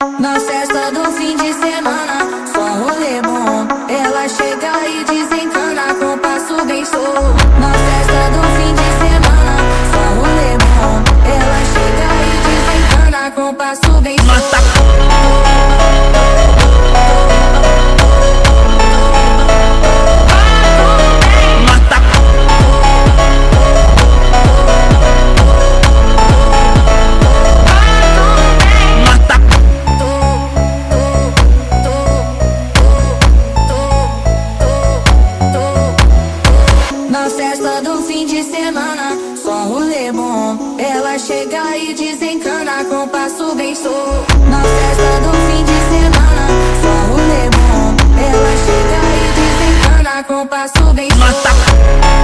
Na festa do fim de semana, só rolê bom. Ela chega e desencana com passo bem solto. Na festa do fim de semana, só rolê bom. Ela chega e desencana com passo bem solto. Na festa do fim de semana, só rolê bom. Ela chega e desencana com passo bem solto. Na festa do fim de semana, só rolê bom. Ela chega e desencana com passo bem solto.